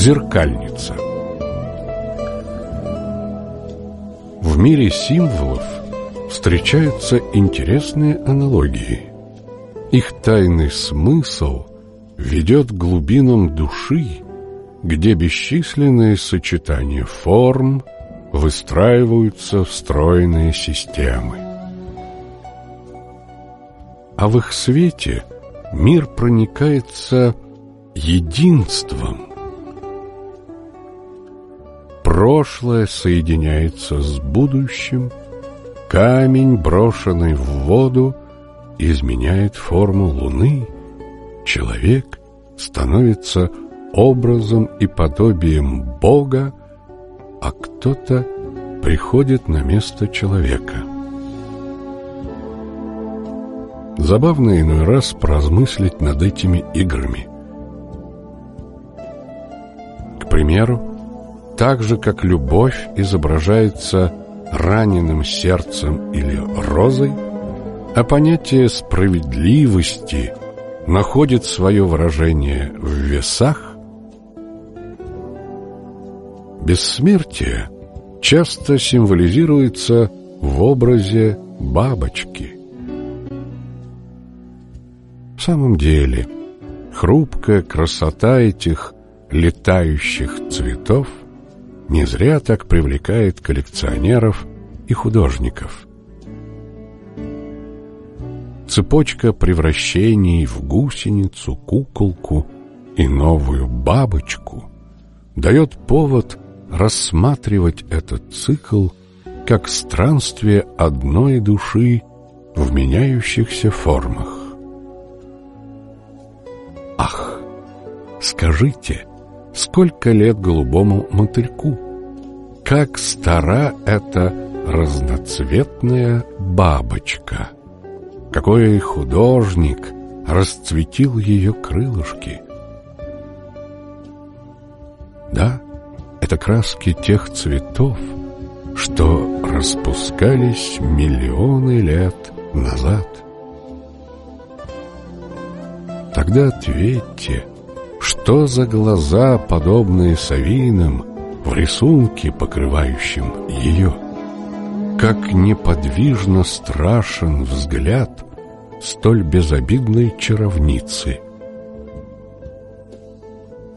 Зеркальница В мире символов встречаются интересные аналогии. Их тайный смысл ведет к глубинам души, где бесчисленные сочетания форм выстраиваются в стройные системы. А в их свете мир проникается единством. Прошлое соединяется с будущим, камень, брошенный в воду, изменяет форму луны, человек становится образом и подобием Бога, а кто-то приходит на место человека. Забавно иной раз поразмыслить над этими играми. К примеру, так же, как любовь изображается раненым сердцем или розой, а понятие справедливости находит свое выражение в весах, бессмертие часто символизируется в образе бабочки. В самом деле, хрупкая красота этих летающих цветов не зря так привлекает коллекционеров и художников. Цепочка превращений в гусеницу, куколку и новую бабочку дает повод рассматривать этот цикл как странствие одной души в меняющихся формах. Ах, скажите, сколько лет голубому мотыльку? Как стара эта разноцветная бабочка? Какой художник расцветил ее крылышки? Да, это краски тех цветов, что распускались миллионы лет назад. Тогда ответьте, что за глаза, подобные совиным, в рисунке, покрывающем ее? Как неподвижно страшен взгляд столь безобидной чаровницы.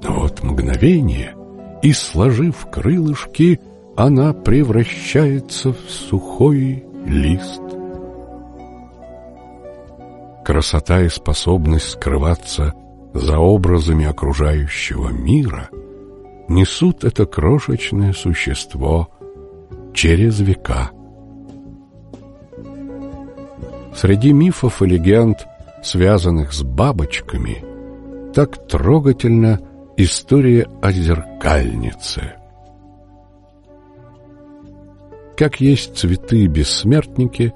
Вот мгновение, и, сложив крылышки, она превращается в сухой лист. Красота и способность скрываться за образами окружающего мира несут это крошечное существо через века. Среди мифов и легенд, связанных с бабочками, так трогательна история о зеркальнице. Как есть цветы-бессмертники,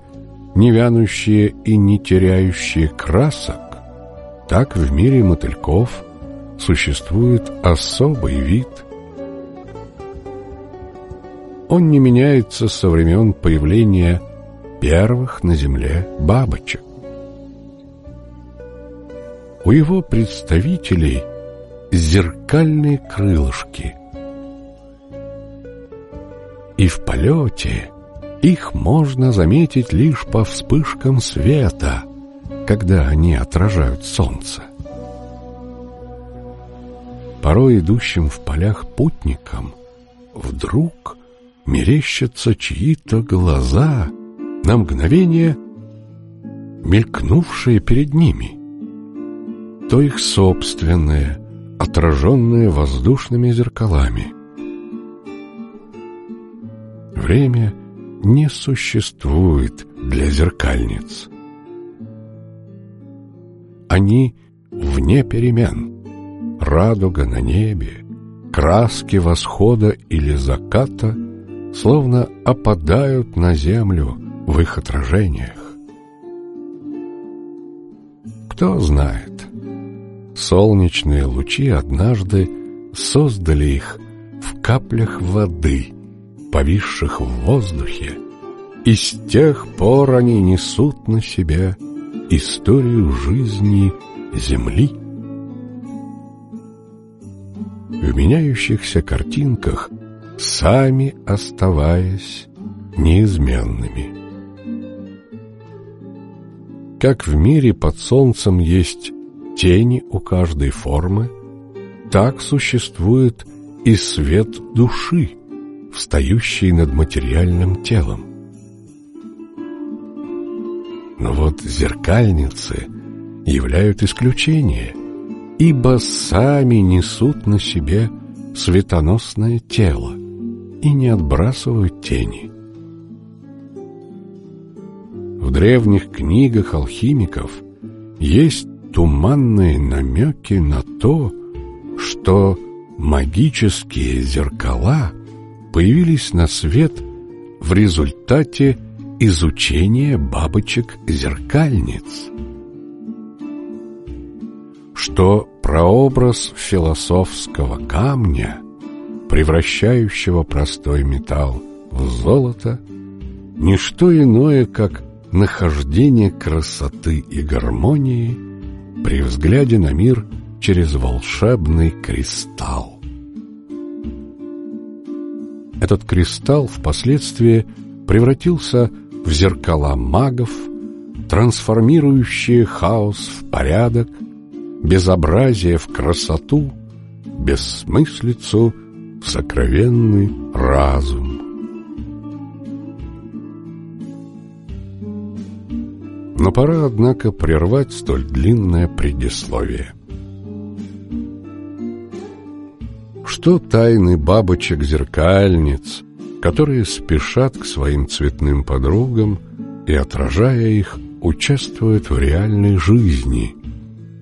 не вянущие и не теряющие красок, так в мире мотыльков существует особый вид. Он не меняется со времен появления первых на Земле бабочек. У его представителей зеркальные крылышки. И в полете их можно заметить лишь по вспышкам света, когда они отражают солнце. Порой идущим в полях путникам вдруг мерещатся чьи-то глаза — на мгновение мелькнувшие перед ними, то их собственные, отраженные воздушными зеркалами. Время не существует для зеркальниц. Они вне перемен. Радуга на небе, краски восхода или заката словно опадают на землю, в их отражениях. Кто знает, солнечные лучи однажды создали их в каплях воды, повисших в воздухе, и с тех пор они несут на себе историю жизни Земли. в меняющихся картинках, сами оставаясь неизменными. Как в мире под солнцем есть тени у каждой формы, так существует и свет души, встающий над материальным телом. Но вот зеркальницы являют исключение, ибо сами несут на себе светоносное тело и не отбрасывают тени. В древних книгах алхимиков есть туманные намеки на то, что магические зеркала появились на свет в результате изучения бабочек-зеркальниц. Что прообраз философского камня, превращающего простой металл в золото, не что иное, как нахождение красоты и гармонии при взгляде на мир через волшебный кристалл. Этот кристалл впоследствии превратился в зеркала магов, трансформирующие хаос в порядок, безобразие в красоту, бессмыслицу в сокровенный разум. Но пора, однако, прервать столь длинное предисловие. Что тайны бабочек-зеркальниц, которые спешат к своим цветным подругам и, отражая их, участвуют в реальной жизни?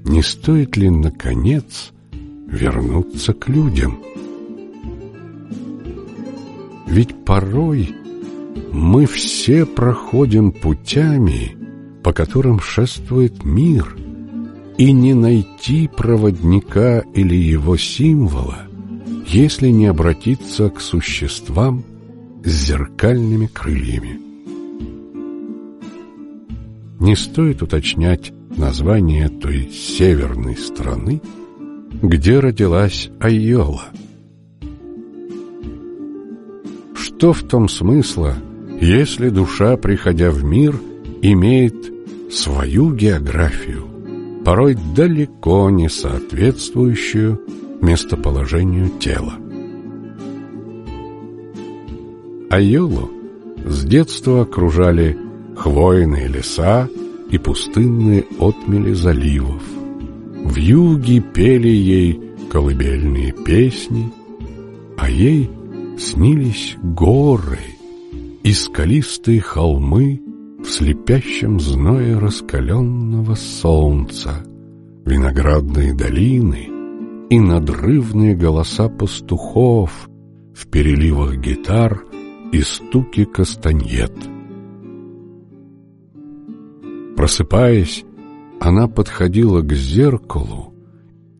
Не стоит ли, наконец, вернуться к людям? Ведь порой мы все проходим путями, по которым шествует мир, и не найти проводника или его символа, если не обратиться к существам с зеркальными крыльями. Не стоит уточнять название той северной страны, где родилась Айола. Что в том смысла, если душа, приходя в мир, имеет свою географию, порой далеко не соответствующую местоположению тела. Айолу с детства окружали хвойные леса и пустынные отмели заливов. В юге пели ей колыбельные песни, а ей снились горы и скалистые холмы в слепящем зное раскаленного солнца, виноградные долины и надрывные голоса пастухов в переливах гитар и стуке кастаньет. Просыпаясь, она подходила к зеркалу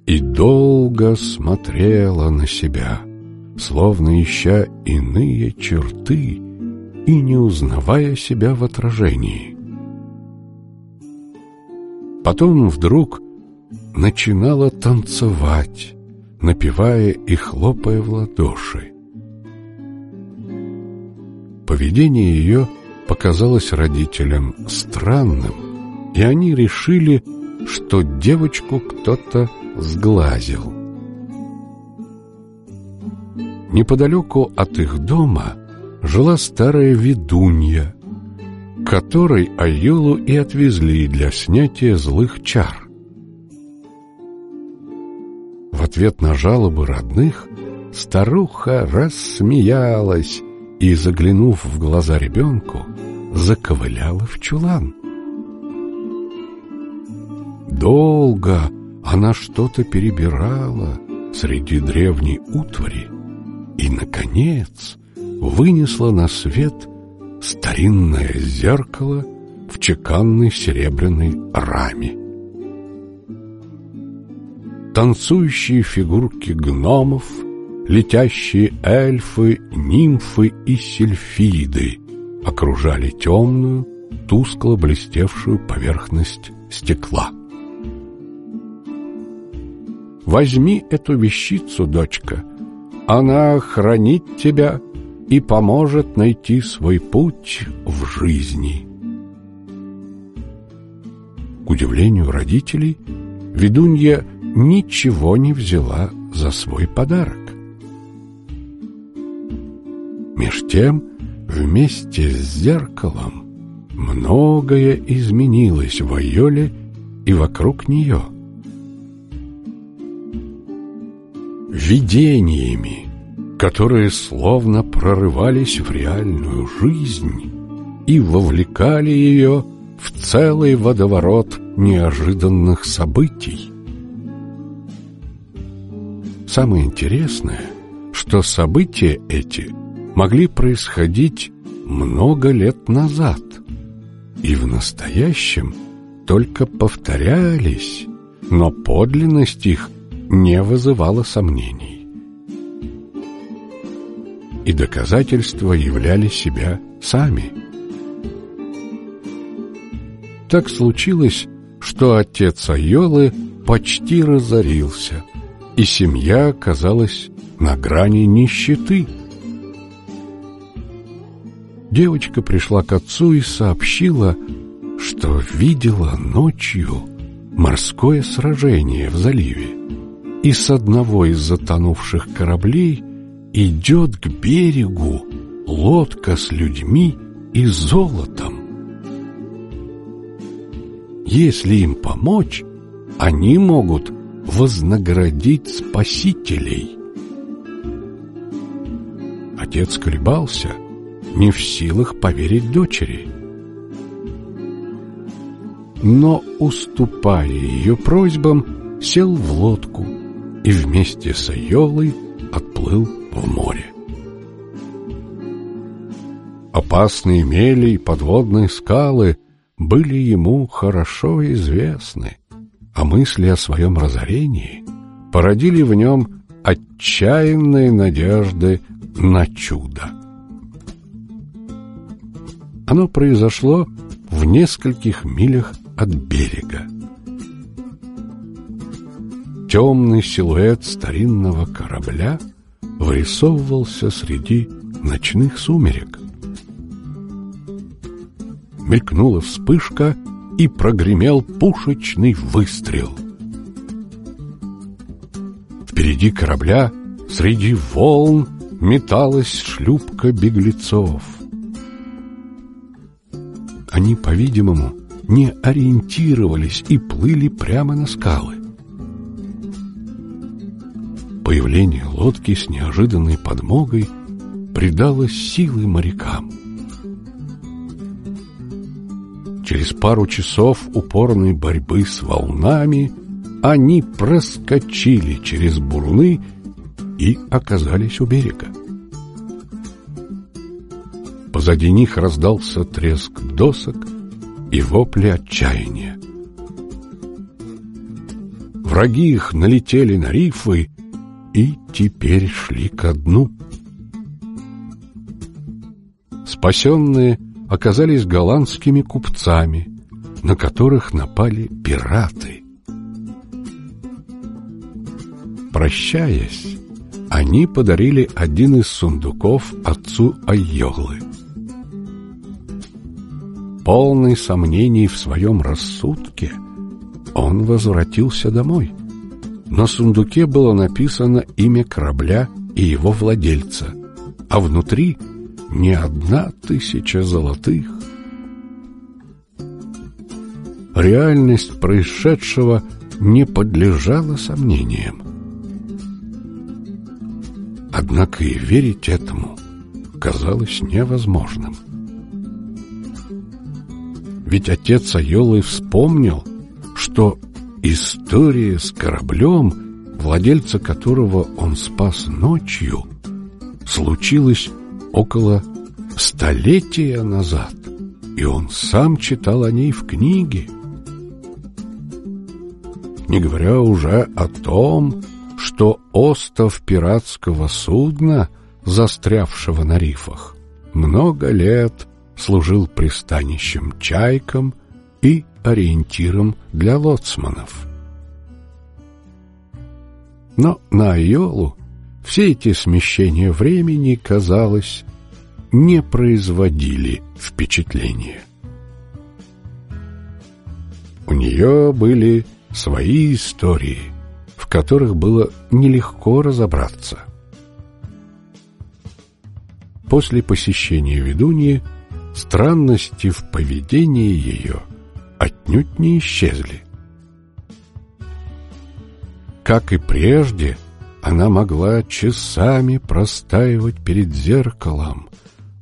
и долго смотрела на себя, словно ища иные черты и не узнавая себя в отражении. Потом вдруг начинала танцевать, напевая и хлопая в ладоши. Поведение ее показалось родителям странным, и они решили, что девочку кто-то сглазил. Неподалеку от их дома жила старая ведунья, которой Айолу и отвезли для снятия злых чар. В ответ на жалобы родных старуха рассмеялась и, заглянув в глаза ребенку, заковыляла в чулан. Долго она что-то перебирала среди древней утвари и, наконец, вынесла на свет старинное зеркало в чеканной серебряной раме. Танцующие фигурки гномов, летящие эльфы, нимфы и сельфиды окружали темную, тускло блестевшую поверхность стекла. Возьми эту вещицу, дочка. Она хранит тебя и поможет найти свой путь в жизни. К удивлению родителей, ведунья ничего не взяла за свой подарок. Меж тем, вместе с зеркалом многое изменилось в Айоле и вокруг нее. Видениями, которые словно прорывались в реальную жизнь и вовлекали ее в целый водоворот неожиданных событий. Самое интересное, что события эти – могли происходить много лет назад и в настоящем только повторялись, но подлинность их не вызывала сомнений. И доказательства являли себя сами. Так случилось, что отец Айолы почти разорился, и семья оказалась на грани нищеты – девочка пришла к отцу и сообщила, что видела ночью морское сражение в заливе, и с одного из затонувших кораблей идет к берегу лодка с людьми и золотом. Если им помочь, они могут вознаградить спасителей. Отец колебался — не в силах поверить дочери. Но, уступая ее просьбам, сел в лодку и вместе с Айолой отплыл в море. Опасные мели и подводные скалы были ему хорошо известны, а мысли о своем разорении породили в нем отчаянные надежды на чудо. Оно произошло в нескольких милях от берега. Темный силуэт старинного корабля вырисовывался среди ночных сумерек. Мелькнула вспышка, и прогремел пушечный выстрел. Впереди корабля, среди волн, металась шлюпка беглецов они, по-видимому, не ориентировались и плыли прямо на скалы. Появление лодки с неожиданной подмогой придало силы морякам. Через пару часов упорной борьбы с волнами они проскочили через буруны и оказались у берега. Позади них раздался треск досок и вопли отчаяния. Враги их налетели на рифы и теперь шли ко дну. Спасенные оказались голландскими купцами, на которых напали пираты. Прощаясь, они подарили один из сундуков отцу Айолы — Полный сомнений в своем рассудке, он возвратился домой. На сундуке было написано имя корабля и его владельца, а внутри не одна тысяча золотых. Реальность происшедшего не подлежала сомнениям. Однако и верить этому казалось невозможным. Ведь отец Айолы вспомнил, что история с кораблем, владельца которого он спас ночью, случилась около столетия назад, и он сам читал о ней в книге. Не говоря уже о том, что остов пиратского судна, застрявшего на рифах, много лет служил пристанищем чайкам и ориентиром для лоцманов. Но на Айолу все эти смещения времени, казалось, не производили впечатления. У нее были свои истории, в которых было нелегко разобраться. После посещения ведуньи странности в поведении ее отнюдь не исчезли. Как и прежде, она могла часами простаивать перед зеркалом,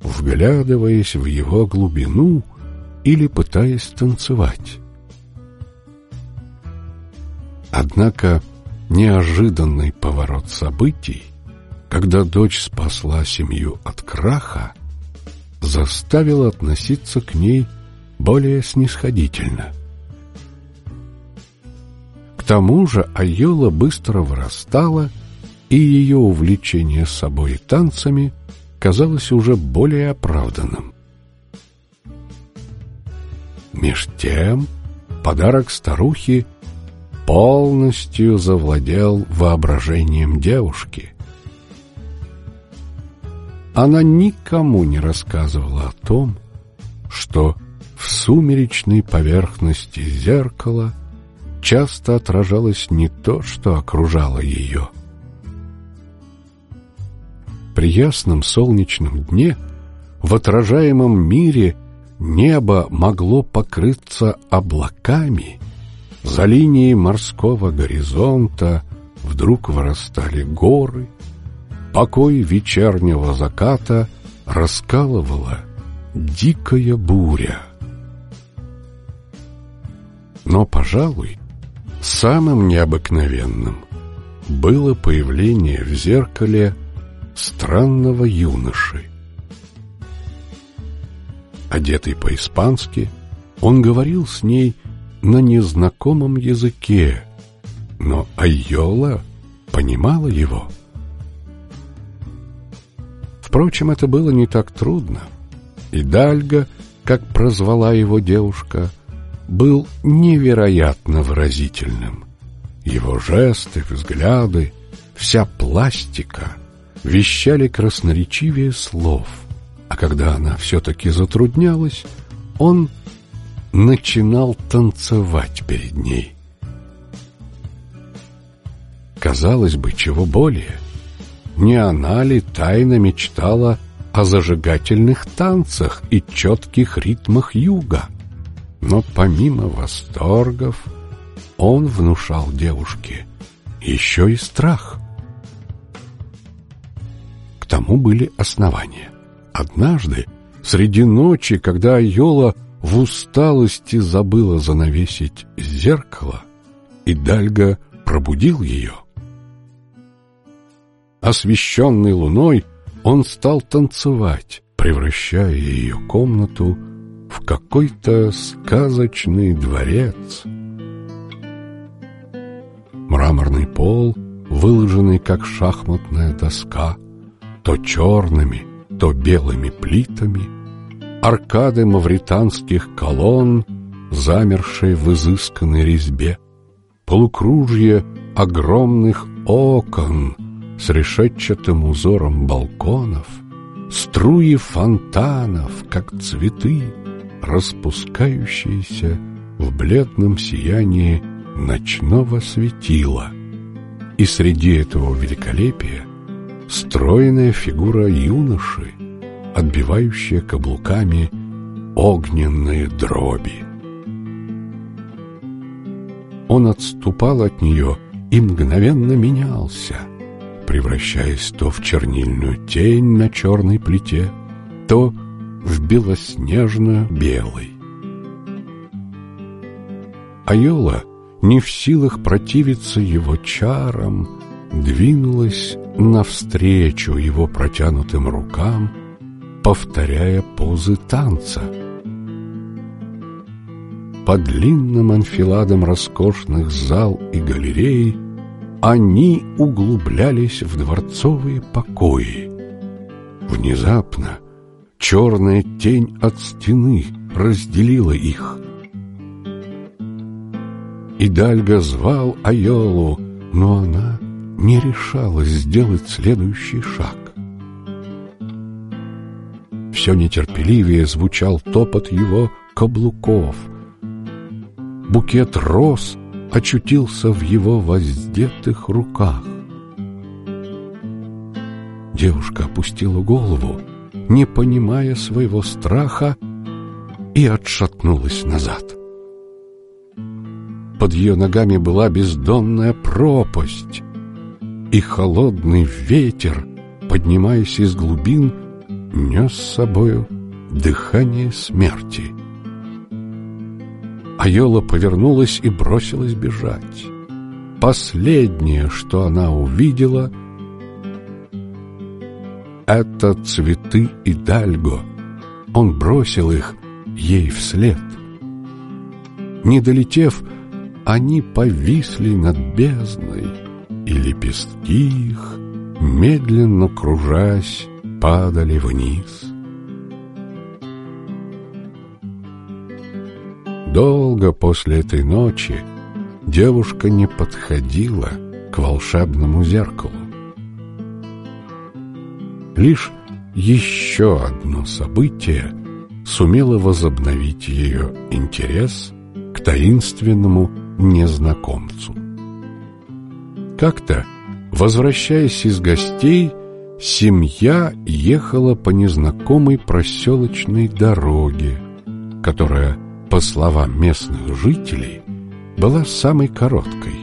вглядываясь в его глубину или пытаясь танцевать. Однако неожиданный поворот событий, когда дочь спасла семью от краха, заставил относиться к ней более снисходительно. К тому же Айола быстро вырастала, и ее увлечение собой и танцами казалось уже более оправданным. Меж тем подарок старухи полностью завладел воображением девушки. Она никому не рассказывала о том, что в сумеречной поверхности зеркала часто отражалось не то, что окружало ее. При ясном солнечном дне в отражаемом мире небо могло покрыться облаками, за линией морского горизонта вдруг вырастали горы, покой вечернего заката раскалывала дикая буря. Но, пожалуй, Самым необыкновенным было появление в зеркале странного юноши. Одетый по-испански, он говорил с ней на незнакомом языке, но Айола понимала его. Впрочем, это было не так трудно. И Дальга, как прозвала его девушка, — был невероятно выразительным. Его жесты, взгляды, вся пластика вещали красноречивее слов, а когда она все-таки затруднялась, он начинал танцевать перед ней. Казалось бы, чего более. Не она ли тайно мечтала о зажигательных танцах и четких ритмах юга? Но помимо восторгов, он внушал девушке еще и страх. К тому были основания. Однажды, среди ночи, когда Айола в усталости забыла занавесить зеркало, и Дальга пробудил ее. Освещенный луной, он стал танцевать, превращая ее комнату в какой-то сказочный дворец. Мраморный пол, выложенный как шахматная доска, то черными, то белыми плитами, аркады мавританских колонн, замершие в изысканной резьбе, полукружье огромных окон с решетчатым узором балконов, струи фонтанов, как цветы, распускающиеся в бледном сиянии ночного светила. И среди этого великолепия стройная фигура юноши, отбивающая каблуками огненные дроби. Он отступал от нее и мгновенно менялся, превращаясь то в чернильную тень на черной плите, то в белоснежно-белый. Айола, не в силах противиться его чарам, двинулась навстречу его протянутым рукам, повторяя позы танца. По длинным анфиладам роскошных зал и галерей они углублялись в дворцовые покои. Внезапно Черная тень от стены разделила их. И Дальга звал Айолу, но она не решалась сделать следующий шаг. Все нетерпеливее звучал топот его каблуков. Букет роз очутился в его воздетых руках. Девушка опустила голову, не понимая своего страха, и отшатнулась назад. Под ее ногами была бездонная пропасть, и холодный ветер, поднимаясь из глубин, нес с собою дыхание смерти. Айола повернулась и бросилась бежать. Последнее, что она увидела, это цветы и дальго. Он бросил их ей вслед. Не долетев, они повисли над бездной, и лепестки их, медленно кружась, падали вниз. Долго после этой ночи девушка не подходила к волшебному зеркалу. Лишь еще одно событие сумело возобновить ее интерес к таинственному незнакомцу. Как-то, возвращаясь из гостей, семья ехала по незнакомой проселочной дороге, которая, по словам местных жителей, была самой короткой.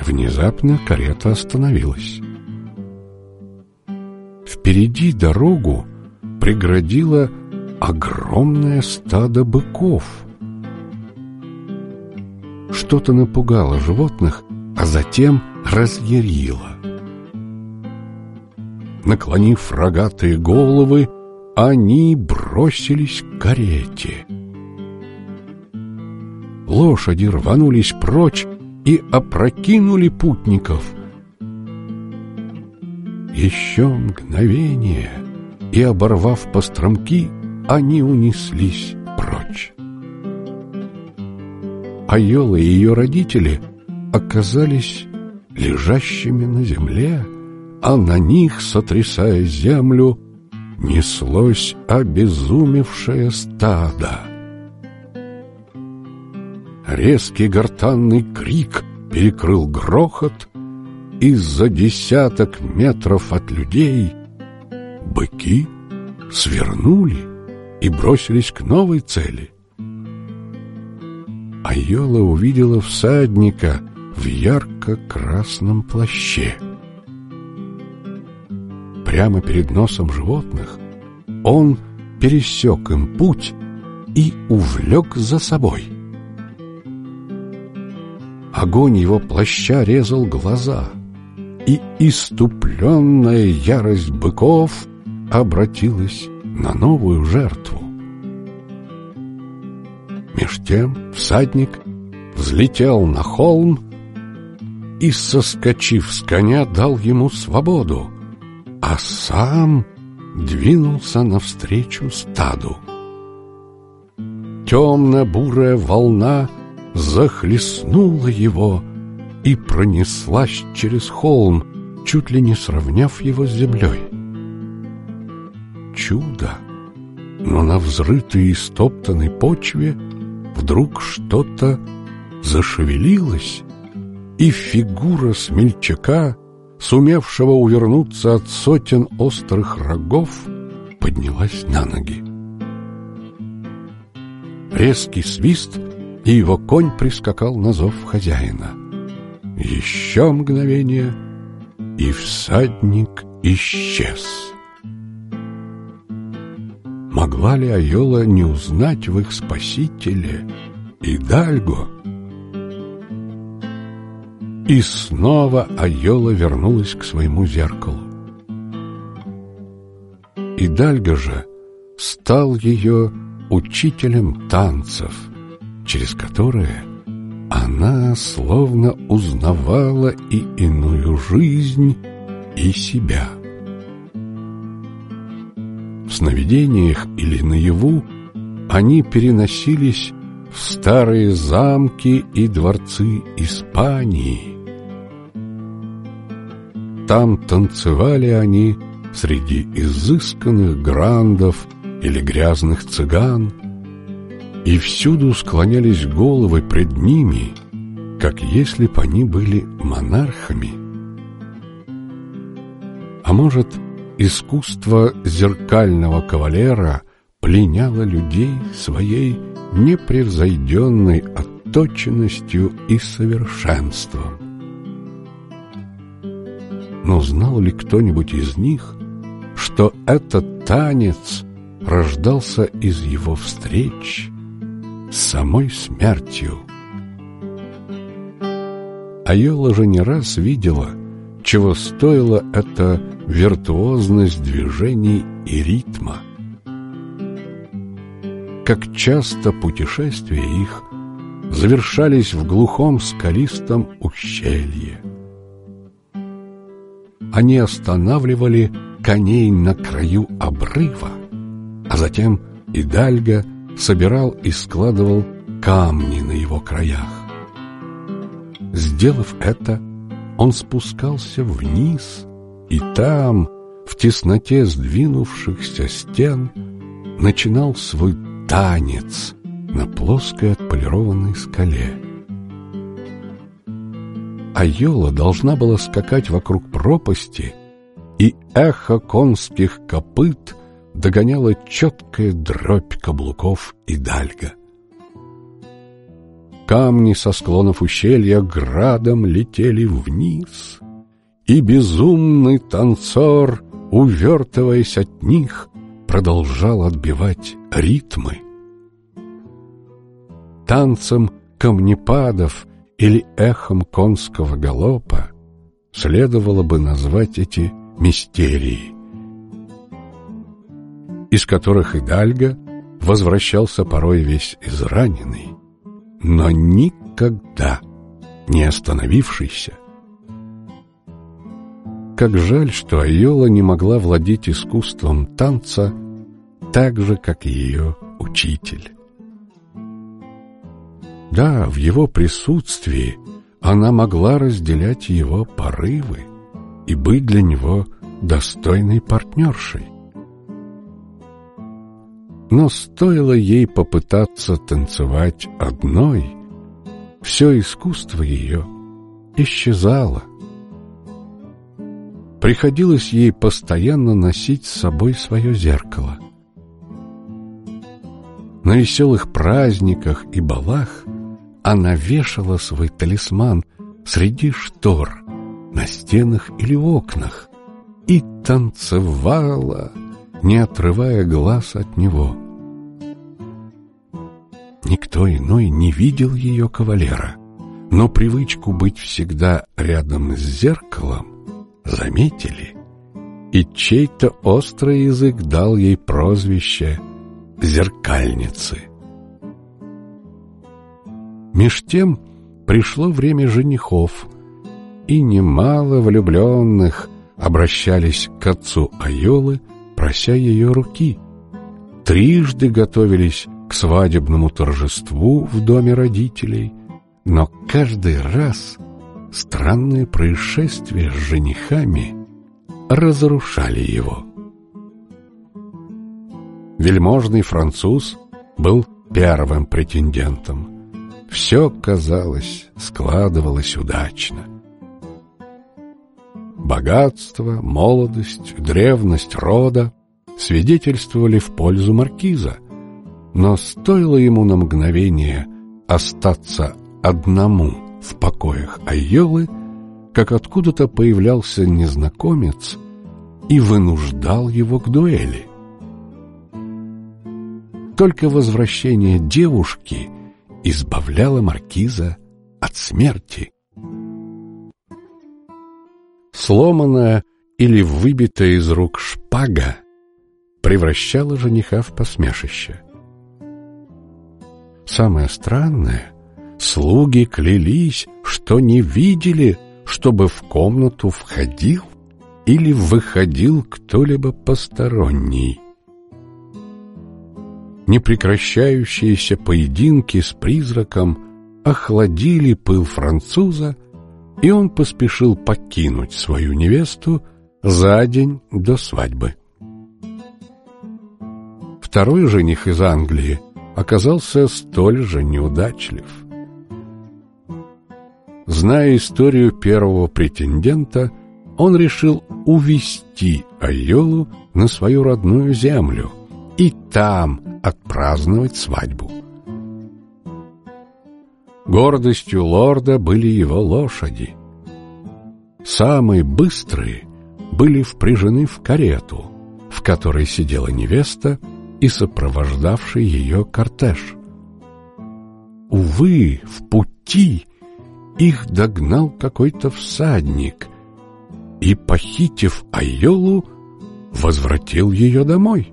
Внезапно карета остановилась. Впереди дорогу преградило огромное стадо быков. Что-то напугало животных, а затем разъярило. Наклонив рогатые головы, они бросились к карете. Лошади рванулись прочь и опрокинули путников — еще мгновение, и, оборвав постромки, они унеслись прочь. Айола и ее родители оказались лежащими на земле, а на них, сотрясая землю, неслось обезумевшее стадо. Резкий гортанный крик перекрыл грохот, из-за десяток метров от людей быки свернули и бросились к новой цели. Айола увидела всадника в ярко-красном плаще. Прямо перед носом животных он пересек им путь и увлек за собой. Огонь его плаща резал глаза — и иступленная ярость быков обратилась на новую жертву. Меж тем всадник взлетел на холм и, соскочив с коня, дал ему свободу, а сам двинулся навстречу стаду. Темно-бурая волна захлестнула его, и пронеслась через холм, чуть ли не сравняв его с землей. Чудо! Но на взрытой и стоптанной почве вдруг что-то зашевелилось, и фигура смельчака, сумевшего увернуться от сотен острых рогов, поднялась на ноги. Резкий свист, и его конь прискакал на зов хозяина — еще мгновение, и всадник исчез. Могла ли Айола не узнать в их спасителе Идальго? И снова Айола вернулась к своему зеркалу. Идальго же стал ее учителем танцев, через которые она словно узнавала и иную жизнь, и себя. В сновидениях или наяву они переносились старые замки и дворцы Испании, там танцевали они среди изысканных грандов или грязных цыган, и всюду склонялись головы пред ними, как если б они были монархами. А может, искусство зеркального кавалера пленяло людей своей непревзойденной отточенностью и совершенством. Но знал ли кто-нибудь из них, что этот танец рождался из его встреч с самой смертью? Айола же не раз видела, чего стоила эта виртуозность движений и ритма. Как часто путешествия их завершались в глухом скалистом ущелье. Они останавливали коней на краю обрыва, а затем Идальго собирал и складывал камни на его краях. Сделав это, он спускался вниз, и там, в тесноте сдвинувшихся стен, начинал свой танец на плоской отполированной скале. Айола должна была скакать вокруг пропасти, и эхо конских копыт догоняло четкая дробь каблуков и дальга. Камни со склонов ущелья градом летели вниз, и безумный танцор, увертываясь от них, продолжал отбивать ритмы. Танцем камнепадов или эхом конского галопа следовало бы назвать эти мистерии, из которых Идальго возвращался порой весь израненный, но никогда не остановившийся. Как жаль, что Айола не могла владеть искусством танца так же, как ее учитель. Да, в его присутствии она могла разделять его порывы и быть для него достойной партнершей. Но стоило ей попытаться танцевать одной, все искусство ее исчезало. Приходилось ей постоянно носить с собой свое зеркало. На веселых праздниках и балах она вешала свой талисман среди штор, на стенах или окнах и танцевала, не отрывая глаз от него. Никто иной не видел ее кавалера, но привычку быть всегда рядом с зеркалом заметили, и чей-то острый язык дал ей прозвище «зеркальницы». Меж тем пришло время женихов, и немало влюбленных обращались к отцу Айолы, прося ее руки. Трижды готовились к свадебному торжеству в доме родителей, но каждый раз странные происшествия с женихами разрушали его. Вельможный француз был первым претендентом. Все, казалось, складывалось удачно. Богатство, молодость, древность рода свидетельствовали в пользу маркиза, но стоило ему на мгновение остаться одному в покоях Айолы, как откуда-то появлялся незнакомец и вынуждал его к дуэли. Только возвращение девушки избавляло маркиза от смерти. Сломанная или выбитая из рук шпага превращала жениха в посмешище. Самое странное, слуги клялись, что не видели, чтобы в комнату входил или выходил кто-либо посторонний. Непрекращающиеся поединки с призраком охладили пыл француза, и он поспешил покинуть свою невесту за день до свадьбы. Второй жених из Англии оказался столь же неудачлив. Зная историю первого претендента, он решил увести Айолу на свою родную землю и там отпраздновать свадьбу. Гордостью лорда были его лошади. Самые быстрые были впряжены в карету, в которой сидела невеста и сопровождавший ее кортеж. Увы, в пути их догнал какой-то всадник и, похитив Айолу, возвратил ее домой.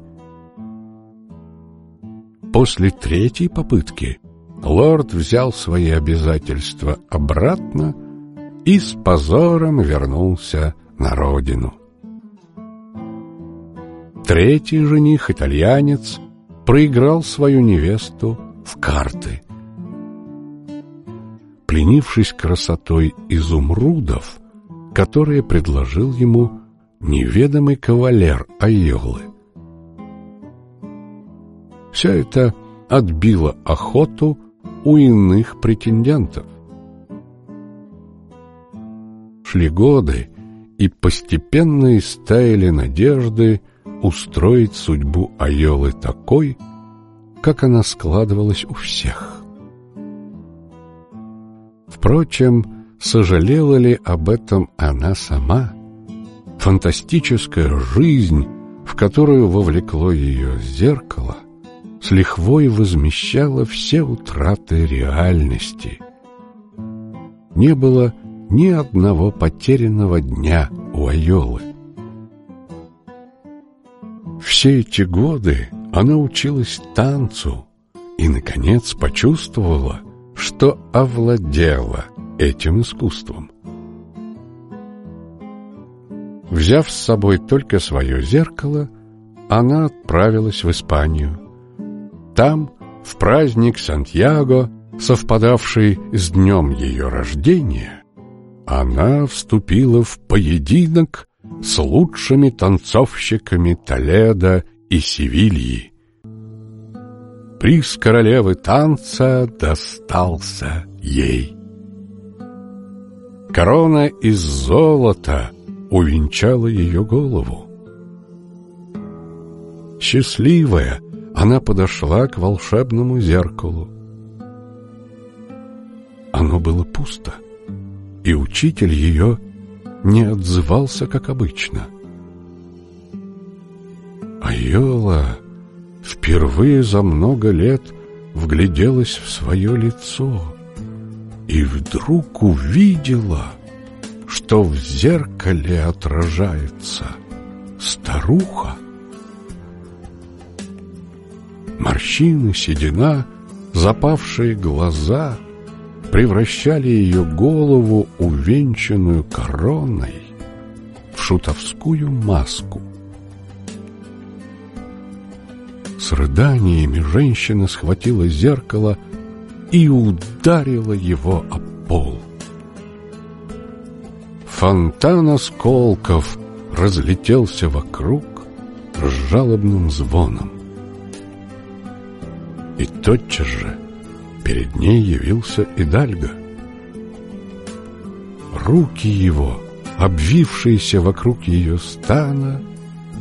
После третьей попытки лорд взял свои обязательства обратно и с позором вернулся на родину. Третий жених, итальянец, проиграл свою невесту в карты. Пленившись красотой изумрудов, которые предложил ему неведомый кавалер Айолы. Все это отбило охоту у иных претендентов. Шли годы, и постепенно истаяли надежды устроить судьбу Айолы такой, как она складывалась у всех. Впрочем, сожалела ли об этом она сама? Фантастическая жизнь, в которую вовлекло ее зеркало — с лихвой возмещала все утраты реальности. Не было ни одного потерянного дня у Айолы. Все эти годы она училась танцу и, наконец, почувствовала, что овладела этим искусством. Взяв с собой только свое зеркало, она отправилась в Испанию, там, в праздник Сантьяго, совпадавший с днем ее рождения, она вступила в поединок с лучшими танцовщиками Толедо и Севильи. Приз королевы танца достался ей. Корона из золота увенчала ее голову. Счастливая, она подошла к волшебному зеркалу. Оно было пусто, и учитель ее не отзывался, как обычно. Айола впервые за много лет вгляделась в свое лицо и вдруг увидела, что в зеркале отражается старуха. Морщины, седина, запавшие глаза превращали ее голову, увенчанную короной, в шутовскую маску. С рыданиями женщина схватила зеркало и ударила его об пол. Фонтан осколков разлетелся вокруг с жалобным звоном. И тотчас же перед ней явился Идальго. Руки его, обвившиеся вокруг ее стана,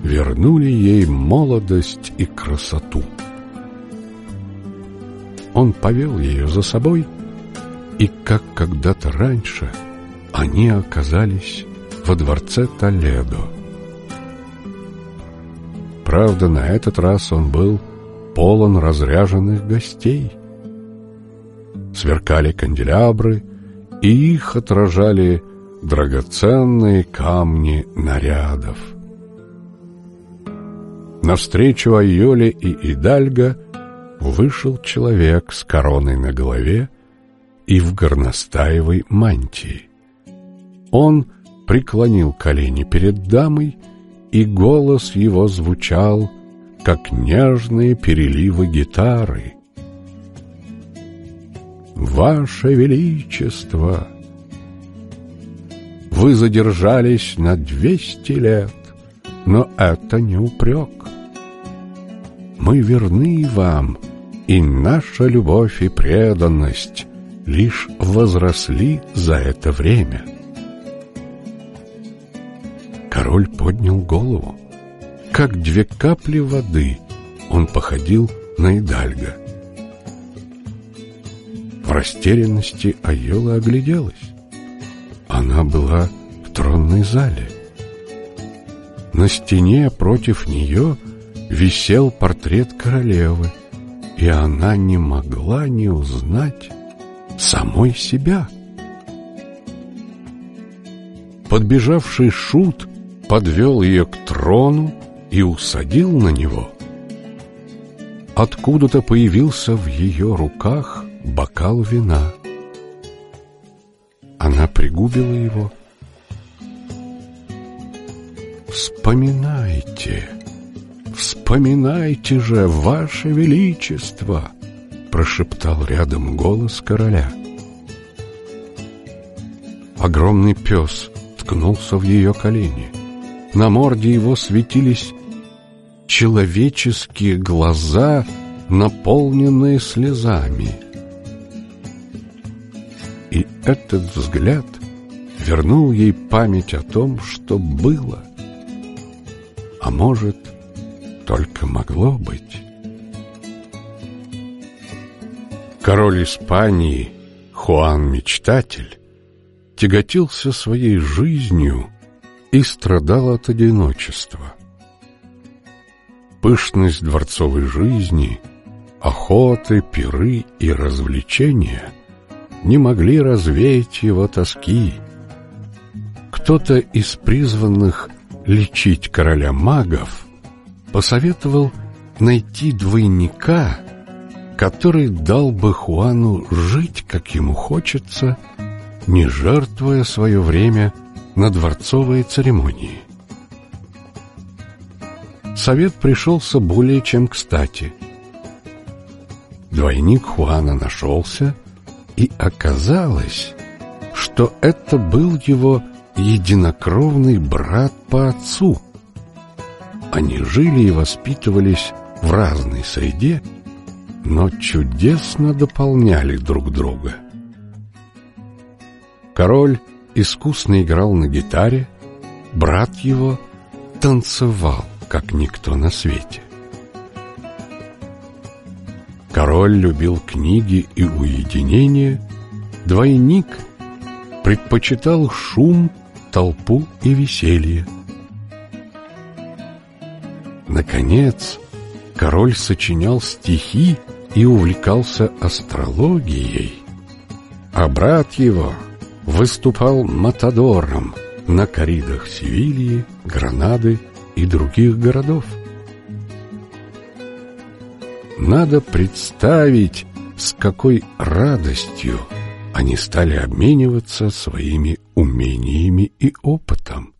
вернули ей молодость и красоту. Он повел ее за собой, и, как когда-то раньше, они оказались во дворце Толедо. Правда, на этот раз он был полон разряженных гостей. Сверкали канделябры, и их отражали драгоценные камни нарядов. Навстречу Айоле и Идальго вышел человек с короной на голове и в горностаевой мантии. Он преклонил колени перед дамой, и голос его звучал как нежные переливы гитары. Ваше Величество, вы задержались на двести лет, но это не упрек. Мы верны вам, и наша любовь и преданность лишь возросли за это время. Король поднял голову. Как две капли воды он походил на Идальга. В растерянности Айола огляделась. Она была в тронной зале. На стене против нее висел портрет королевы, и она не могла не узнать самой себя. Подбежавший шут подвел ее к трону и усадил на него. Откуда-то появился в ее руках бокал вина. Она пригубила его. «Вспоминайте, вспоминайте же, Ваше Величество!» Прошептал рядом голос короля. Огромный пес ткнулся в ее колени. На морде его светились человеческие глаза, наполненные слезами. И этот взгляд вернул ей память о том, что было, а может, только могло быть. Король Испании, Хуан Мечтатель, тяготился своей жизнью и страдал от одиночества. Пышность дворцовой жизни, охоты, пиры и развлечения не могли развеять его тоски. Кто-то из призванных лечить короля магов посоветовал найти двойника, который дал бы Хуану жить, как ему хочется, не жертвуя свое время на дворцовые церемонии. Совет пришелся более чем кстати. Двойник Хуана нашелся, и оказалось, что это был его единокровный брат по отцу. Они жили и воспитывались в разной среде, но чудесно дополняли друг друга. Король искусно играл на гитаре, брат его танцевал, как никто на свете. Король любил книги и уединение, двойник предпочитал шум, толпу и веселье. Наконец, король сочинял стихи и увлекался астрологией, а брат его выступал матадором на коридах Севильи, Гранады и других городов. Надо представить, с какой радостью они стали обмениваться своими умениями и опытом.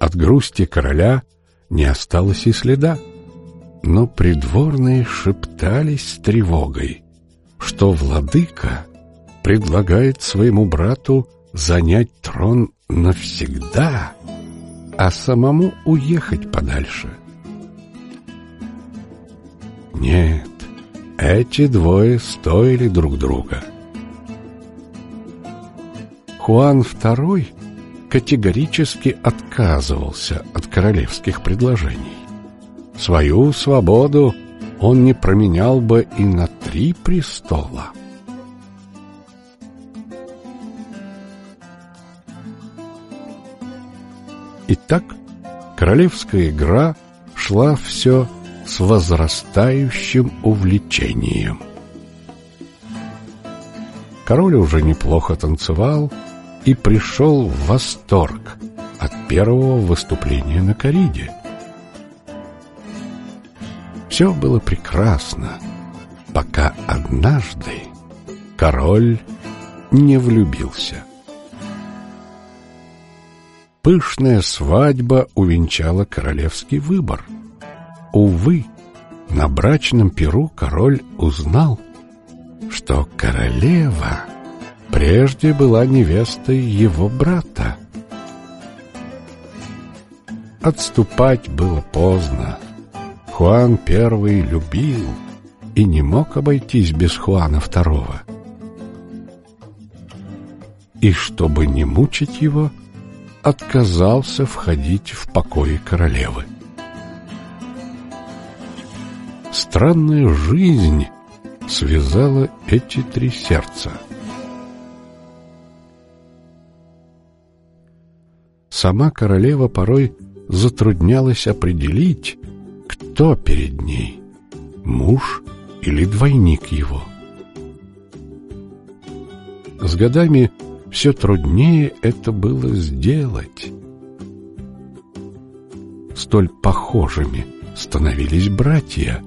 От грусти короля не осталось и следа но придворные шептались с тревогой, что владыка предлагает своему брату занять трон навсегда, а самому уехать подальше. Нет, эти двое стоили друг друга. Хуан II категорически отказывался от королевских предложений. Свою свободу он не променял бы и на три престола. Итак, королевская игра шла все с возрастающим увлечением. Король уже неплохо танцевал и пришел в восторг от первого выступления на кориде. Все было прекрасно, пока однажды король не влюбился. Пышная свадьба увенчала королевский выбор. Увы, на брачном перу король узнал, что королева прежде была невестой его брата. Отступать было поздно. Хуан первый любил и не мог обойтись без Хуана второго. И чтобы не мучить его, отказался входить в покои королевы. Странная жизнь связала эти три сердца. Сама королева порой затруднялась определить, кто перед ней — муж или двойник его. С годами все труднее это было сделать. Столь похожими становились братья.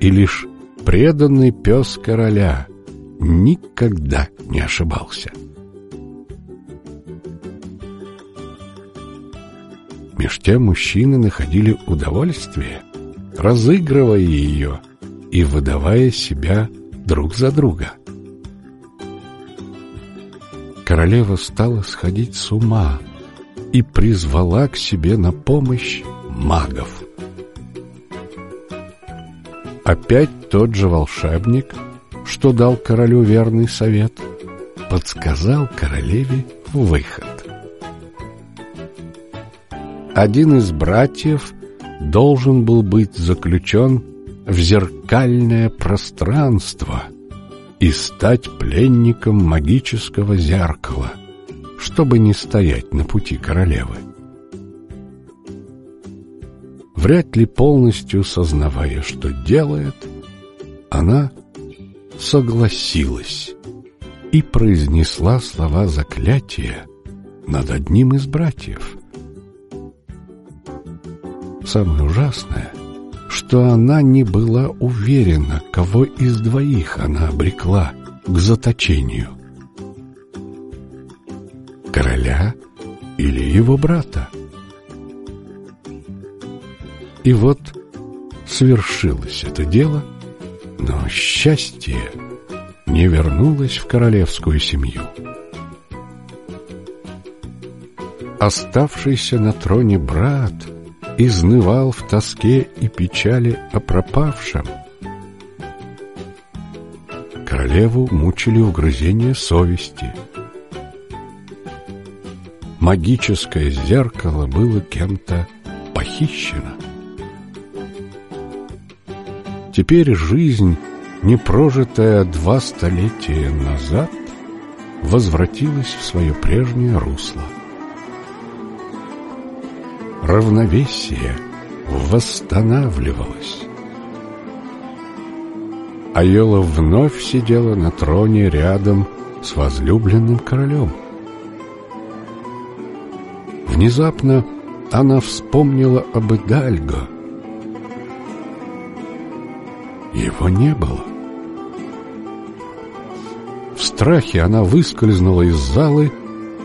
И лишь преданный пес короля никогда не ошибался. Меж тем мужчины находили удовольствие, разыгрывая ее и выдавая себя друг за друга — королева стала сходить с ума и призвала к себе на помощь магов. Опять тот же волшебник, что дал королю верный совет, подсказал королеве выход. Один из братьев должен был быть заключен в зеркальное пространство — и стать пленником магического зеркала, чтобы не стоять на пути королевы. Вряд ли полностью сознавая, что делает, она согласилась и произнесла слова заклятия над одним из братьев. Самое ужасное — что она не была уверена, кого из двоих она обрекла к заточению. Короля или его брата. И вот свершилось это дело, но счастье не вернулось в королевскую семью. Оставшийся на троне брат — изнывал в тоске и печали о пропавшем. Королеву мучили угрызения совести. Магическое зеркало было кем-то похищено. Теперь жизнь, не прожитая два столетия назад, возвратилась в свое прежнее русло равновесие восстанавливалось. Айола вновь сидела на троне рядом с возлюбленным королем. Внезапно она вспомнила об Идальго. Его не было. В страхе она выскользнула из залы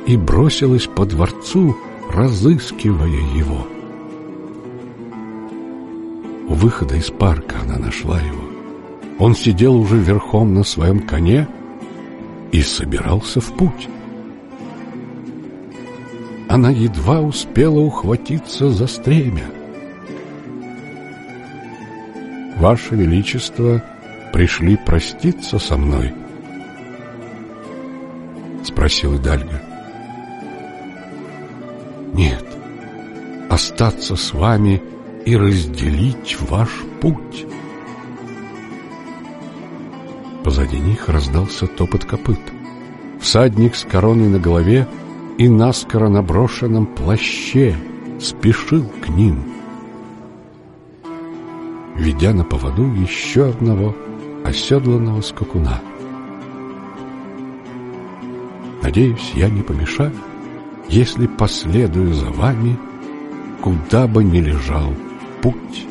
и бросилась по дворцу, разыскивая его. У выхода из парка она нашла его. Он сидел уже верхом на своем коне и собирался в путь. Она едва успела ухватиться за стремя. «Ваше Величество пришли проститься со мной?» — спросил Идальго. Остаться с вами и разделить ваш путь. Позади них раздался топот копыт. Всадник с короной на голове и наскоро наброшенном плаще спешил к ним, ведя на поводу еще одного оседланного скакуна. Надеюсь, я не помешаю если последую за вами, куда бы ни лежал путь.